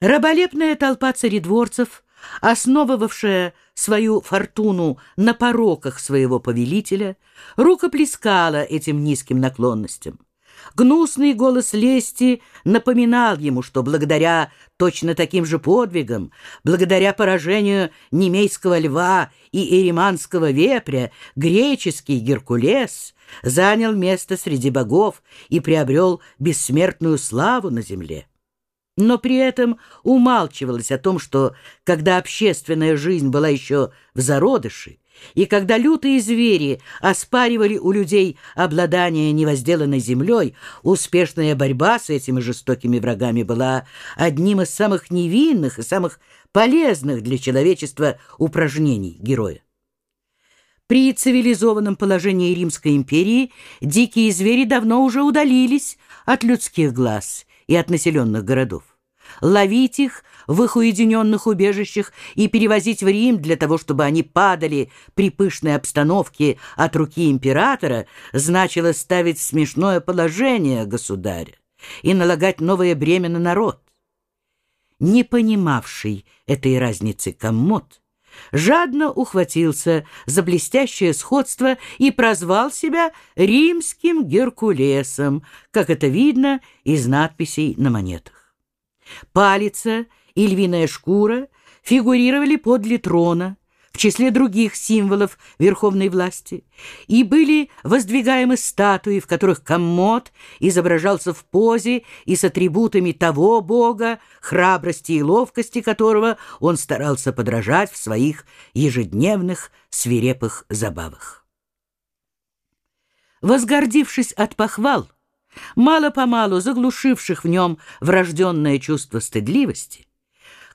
Раболепная толпа царедворцев, основывавшая свою фортуну на пороках своего повелителя, рукоплескала этим низким наклонностям. Гнусный голос лести напоминал ему, что благодаря точно таким же подвигам, благодаря поражению немейского льва и эриманского вепря, греческий Геркулес занял место среди богов и приобрел бессмертную славу на земле. Но при этом умалчивалось о том, что когда общественная жизнь была еще в зародыше, и когда лютые звери оспаривали у людей обладание невозделанной землей, успешная борьба с этими жестокими врагами была одним из самых невинных и самых полезных для человечества упражнений героя. При цивилизованном положении Римской империи дикие звери давно уже удалились от людских глаз и от населенных городов. Ловить их в их уединенных убежищах и перевозить в Рим для того, чтобы они падали при пышной обстановке от руки императора, значило ставить смешное положение государя и налагать новое бремя на народ. Не понимавший этой разницы коммод, жадно ухватился за блестящее сходство и прозвал себя римским Геркулесом, как это видно из надписей на монетах. Палица и львиная шкура фигурировали подле трона, в числе других символов верховной власти, и были воздвигаемы статуи, в которых коммод изображался в позе и с атрибутами того бога, храбрости и ловкости которого он старался подражать в своих ежедневных свирепых забавах. Возгордившись от похвал, мало-помалу заглушивших в нем врожденное чувство стыдливости,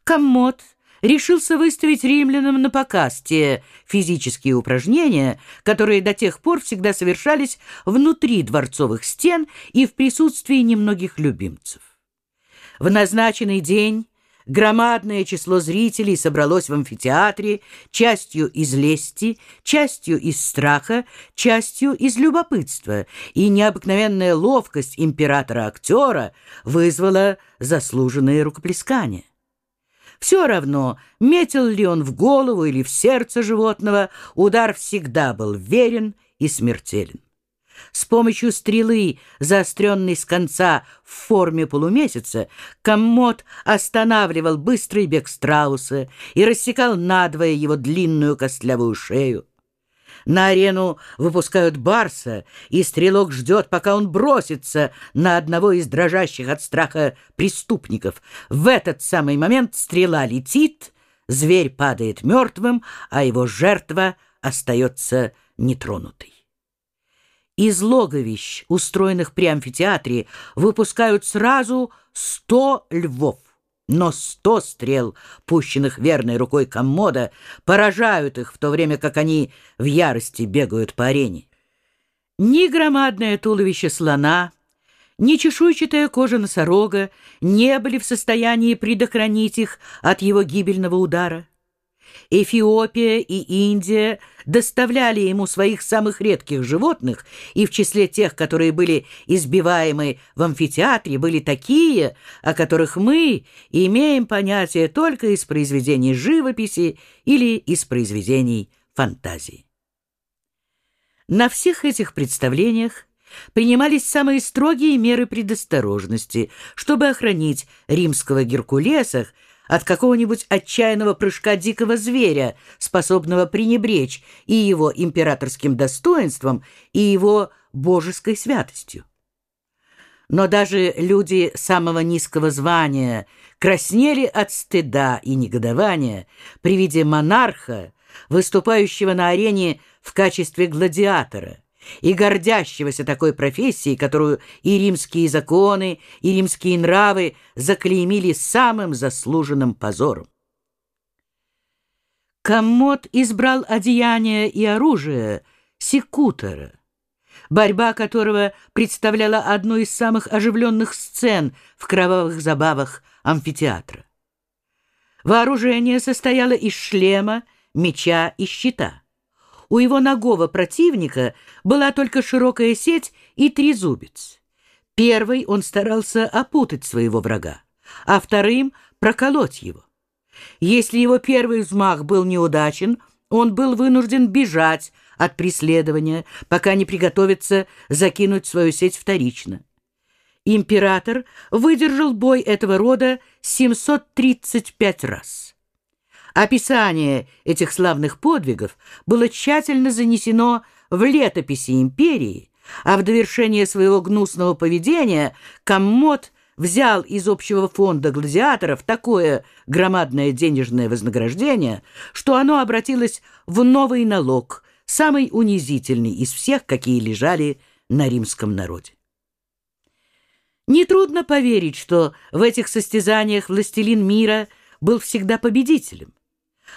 Коммод решился выставить римлянам на показ те физические упражнения, которые до тех пор всегда совершались внутри дворцовых стен и в присутствии немногих любимцев. В назначенный день Громадное число зрителей собралось в амфитеатре, частью из лести, частью из страха, частью из любопытства, и необыкновенная ловкость императора-актера вызвала заслуженные рукоплескания. Все равно, метил ли он в голову или в сердце животного, удар всегда был верен и смертелен. С помощью стрелы, заостренной с конца в форме полумесяца, коммод останавливал быстрый бег страуса и рассекал надвое его длинную костлявую шею. На арену выпускают барса, и стрелок ждет, пока он бросится на одного из дрожащих от страха преступников. В этот самый момент стрела летит, зверь падает мертвым, а его жертва остается нетронутой. Из логовищ, устроенных при амфитеатре, выпускают сразу сто львов. Но сто стрел, пущенных верной рукой коммода, поражают их, в то время как они в ярости бегают по арене. Ни громадное туловище слона, ни чешуйчатая кожа носорога не были в состоянии предохранить их от его гибельного удара. Эфиопия и Индия доставляли ему своих самых редких животных, и в числе тех, которые были избиваемы в амфитеатре, были такие, о которых мы имеем понятие только из произведений живописи или из произведений фантазии. На всех этих представлениях принимались самые строгие меры предосторожности, чтобы охранить римского Геркулеса от какого-нибудь отчаянного прыжка дикого зверя, способного пренебречь и его императорским достоинством, и его божеской святостью. Но даже люди самого низкого звания краснели от стыда и негодования при виде монарха, выступающего на арене в качестве гладиатора, и гордящегося такой профессией, которую и римские законы, и римские нравы заклеймили самым заслуженным позором. Коммод избрал одеяние и оружие секутора, борьба которого представляла одну из самых оживленных сцен в кровавых забавах амфитеатра. Вооружение состояло из шлема, меча и щита. У его ногого противника была только широкая сеть и трезубец. Первый он старался опутать своего врага, а вторым — проколоть его. Если его первый взмах был неудачен, он был вынужден бежать от преследования, пока не приготовится закинуть свою сеть вторично. Император выдержал бой этого рода 735 раз. Описание этих славных подвигов было тщательно занесено в летописи империи, а в довершение своего гнусного поведения Коммод взял из общего фонда гладиаторов такое громадное денежное вознаграждение, что оно обратилось в новый налог, самый унизительный из всех, какие лежали на римском народе. Нетрудно поверить, что в этих состязаниях властелин мира был всегда победителем.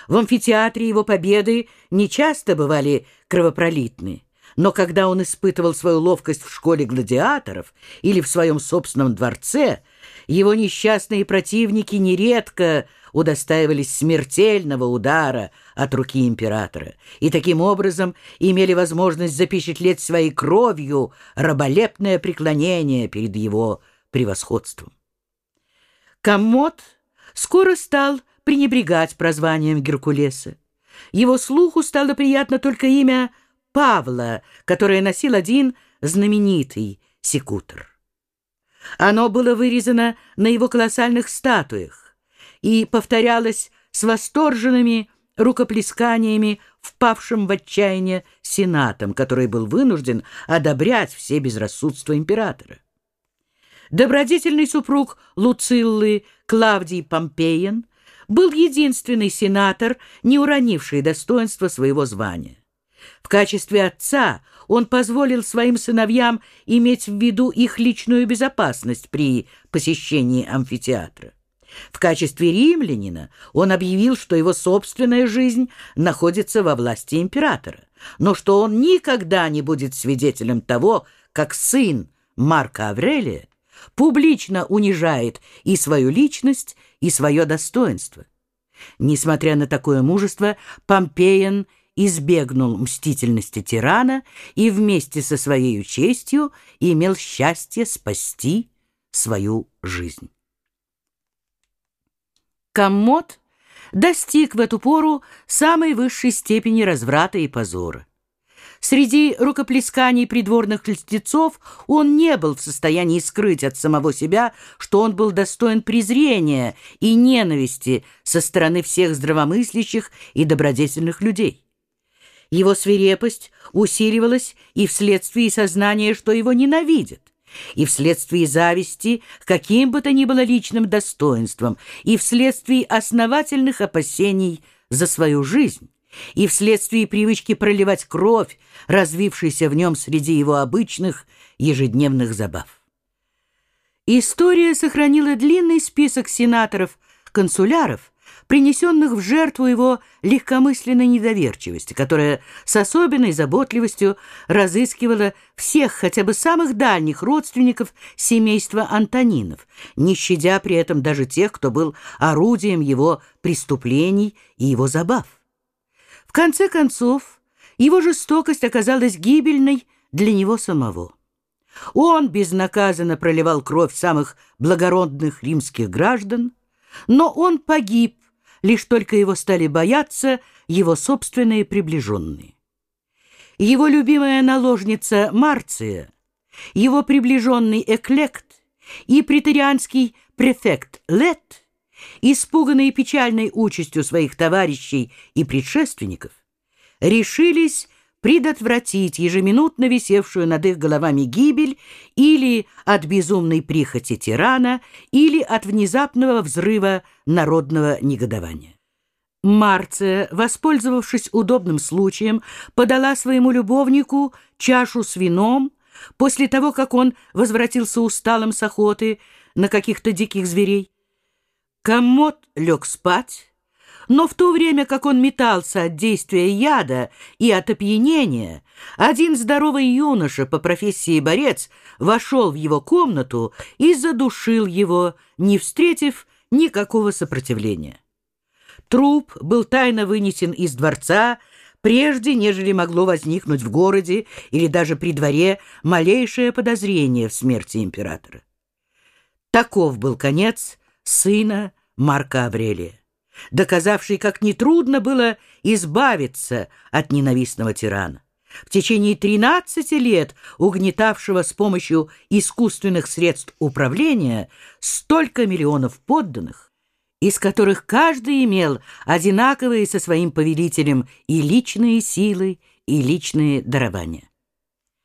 В амфитеатре его победы нечасто бывали кровопролитные, но когда он испытывал свою ловкость в школе гладиаторов или в своем собственном дворце, его несчастные противники нередко удостаивались смертельного удара от руки императора и таким образом имели возможность запечатлеть своей кровью раболепное преклонение перед его превосходством. Коммод скоро стал пренебрегать прозванием Геркулеса. Его слуху стало приятно только имя Павла, которое носил один знаменитый секутор. Оно было вырезано на его колоссальных статуях, и повторялось с восторженными рукоплесканиями впавшим в отчаяние сенатом, который был вынужден одобрять все безрассудства императора. Добродетельный супруг Луциллы Клавдий Помпеян был единственный сенатор, не уронивший достоинства своего звания. В качестве отца он позволил своим сыновьям иметь в виду их личную безопасность при посещении амфитеатра. В качестве римлянина он объявил, что его собственная жизнь находится во власти императора, но что он никогда не будет свидетелем того, как сын Марка Аврелия публично унижает и свою личность, и свое достоинство. Несмотря на такое мужество, Помпеян избегнул мстительности тирана и вместе со своей честью имел счастье спасти свою жизнь. Коммод достиг в эту пору самой высшей степени разврата и позора. Среди рукоплесканий придворных льстецов он не был в состоянии скрыть от самого себя, что он был достоин презрения и ненависти со стороны всех здравомыслящих и добродетельных людей. Его свирепость усиливалась и вследствие сознания, что его ненавидят и вследствие зависти каким бы то ни было личным достоинством, и вследствие основательных опасений за свою жизнь, и вследствие привычки проливать кровь, развившейся в нем среди его обычных ежедневных забав. История сохранила длинный список сенаторов-консуляров, принесенных в жертву его легкомысленной недоверчивости, которая с особенной заботливостью разыскивала всех хотя бы самых дальних родственников семейства Антонинов, не щадя при этом даже тех, кто был орудием его преступлений и его забав. Конце концов, его жестокость оказалась гибельной для него самого. Он безнаказанно проливал кровь самых благородных римских граждан, но он погиб лишь только его стали бояться его собственные приближенные. Его любимая наложница Марция, его приближенный Эклект и претерианский префект Лет, испуганные печальной участью своих товарищей и предшественников, решились предотвратить ежеминутно висевшую над их головами гибель или от безумной прихоти тирана, или от внезапного взрыва народного негодования. Марция, воспользовавшись удобным случаем, подала своему любовнику чашу с вином после того, как он возвратился усталым с охоты на каких-то диких зверей. Комод лег спать, но в то время, как он метался от действия яда и от опьянения, один здоровый юноша по профессии борец вошел в его комнату и задушил его, не встретив никакого сопротивления. Труп был тайно вынесен из дворца, прежде, нежели могло возникнуть в городе или даже при дворе малейшее подозрение в смерти императора. Таков был конец сына Марка Аврелия, доказавший, как нетрудно было избавиться от ненавистного тирана. В течение 13 лет угнетавшего с помощью искусственных средств управления столько миллионов подданных, из которых каждый имел одинаковые со своим повелителем и личные силы, и личные дарования.